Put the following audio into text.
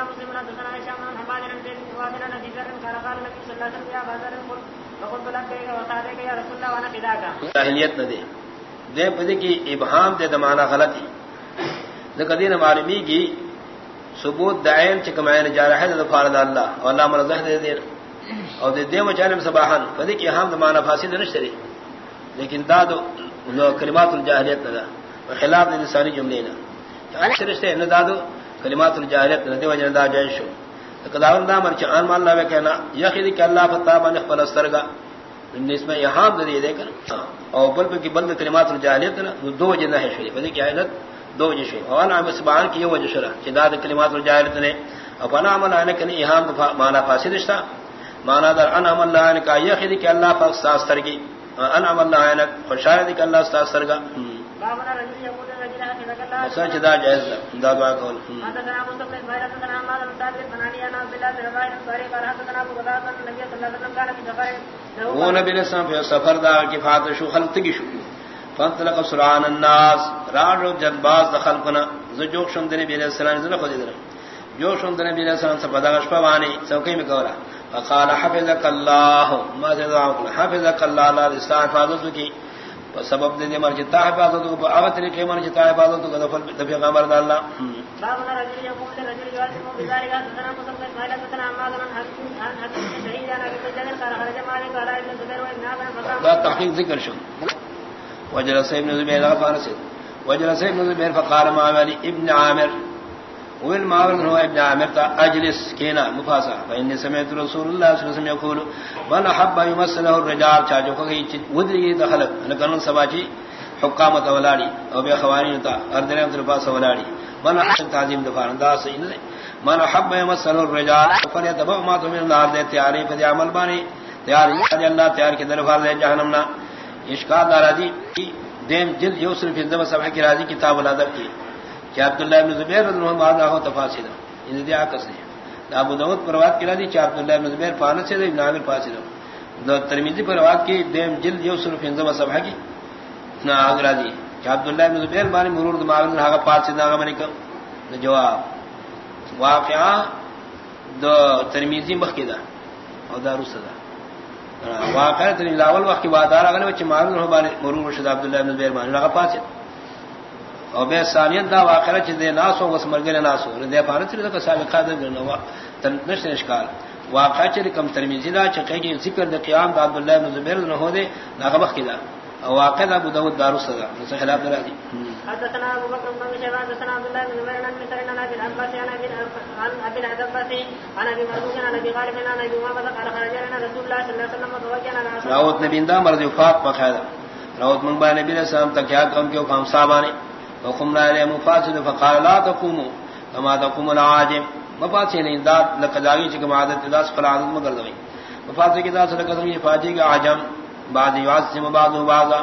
حدثنا مسلم حدثنا هشام عن حماد بن زيد بن وابن عن ابي ذر قال قال النبي صلى الله عليه وسلم يا ابا ذر قل فقلت لبيك وسعديك يا رسول الله وانا فداك جاہلیت نہ دے دے پدی کی ابہام دے دمانا غلطی دین معلومی کی ثبوت دائن چکمائن جا رہا ہے فرد اللہ۔ اور اللہ مرضہ دے دین۔ اور دے دے مجانب سباہن پدی کی اہم دمانا فاسد نشتری لیکن دادو کلمات الجاہلیت نہ دا خلاف انسانی جملے نہ رشتے نہ دادو کلمات الجاہلیت نہ دے وجہ دا جائز شو۔ کداون دا من چان مان اللہ کہنا یخید کہ اللہ فتا بن خپل استرگا اس میں یہاں دے دے کر۔ اور بل کی بند کلمات الجاہلیت نہ دو وجہ نہ ہے شریف بھئی کیا دو وجہ شریف اور نام سبحان کی وجہ شرع چداد کلمات الجاہلیت نے اپنا عمل ان کہ یہاں معنی فاسد رشتہ معنی در ان عمل اللہ کا یخید کہ اللہ پاک استرگی ان عمل اللہ خوشاید کہ اللہ استرگا بابنا سچ دا جائز دا دعا کول وہ نبی السلام في سفر دا کی فاتح شو خلق کی شو۔ فانطلق سرعان الناس راڑو جنباز دخل کنا زجوک شم دنی نبی علیہ السلام زنہ خود در جو شم دنی نبی علیہ السلام سپدا غشپا وانی سوکی میں کورا فقال حفظك الله ما زدعوك حفظك الله لا حفاظت کی سبب دے مر جتا حفاظت کو اوت طریقے مر جتا حفاظت کو دفل دفع غمر اللہ۔ رجل بذلك عماد عن ابي قال خرج مالك ابن زبير وابن عبد لا تحقیق ذکر شو۔ وجلس ابن زبير فارس وجلس ابن زبير فقال ما ابن عامر۔ وين ما ورن هو ابن عامر اجلس كينا مفاسا فاني سمعت رسول الله صلى الله عليه وسلم يقول من حب يمسله الرجال چاجو کو ودری دخل انا كان سباجي حکامت ولاری او بے خوانین تا اردنے در پاس ولاری من حب تعظیم دفار انداز سے من حب يمسله الرجال فليتبع ما من النار دے تیاری فدی عمل بانی، تیاری اللہ تیار کے در دے جہنم نہ اشکال دارا دی، دیم جلد یوسف فی الدم صفحہ کی راضی کتاب الادب کی۔ کہ عبداللہ ابن زبیر رضی اللہ عنہ ہو تفاصیل ان دی آکس نے ابو داؤد پر روایت کی راضی کہ عبداللہ ابن زبیر فانس سے ابن عامر فاصل دو ترمذی پر روایت کی دیم جلد یوسف فی الدم صفحہ کی۔ نا اگرا دی۔ کہ عبداللہ ابن زبیر بانی مرور دماغ نے ہا پاس سے ناغا منی کہ جواب۔ واقعہ دو ترمذی مخکدا اور دارو صدا واقعہ تر لاول وقت کی بات آ رہا ہے معلوم ہو بارے مرور رشد عبداللہ ابن زبیر بانی۔ لگا پاس او بے ثانیت دا واقعہ چ دے ناسو وس مرگل ناسو. دے پارت رے کا سابقہ دے نو تن نش اشکال. واقعہ چ کم ترمذی دا چ کہ ذکر دے قیام دا عبداللہ ابن زبیر نہ ہو دے وقت کی دا او واقعہ ابو داؤد دار الصدا خلاف درا دی حدثنا ابو بكر بن شيبان حدثنا عبد الله بن زبير عن مثل عن ابي العباس عن ابي عن ابي العباس عن ابي مرزوق عن ابي غالب عن ابي امامه قال خرج لنا رسول الله صلى الله عليه وسلم وتوجه لنا راوت نبی دا مرض وفات بقاعدہ راوت من با نبی علیہ السلام تک کم کیوں کام وقم وقمنا علیہ مفاسد فقال لا تقوموا كما تقوم العاجم. مفاسد نہیں دا لقدائی چکم عادت دا سفر عادت مگر دوئی مفاسد کی داس سلقدر یہ فاجی کا عجم. بعد یعظم بعض بعضا.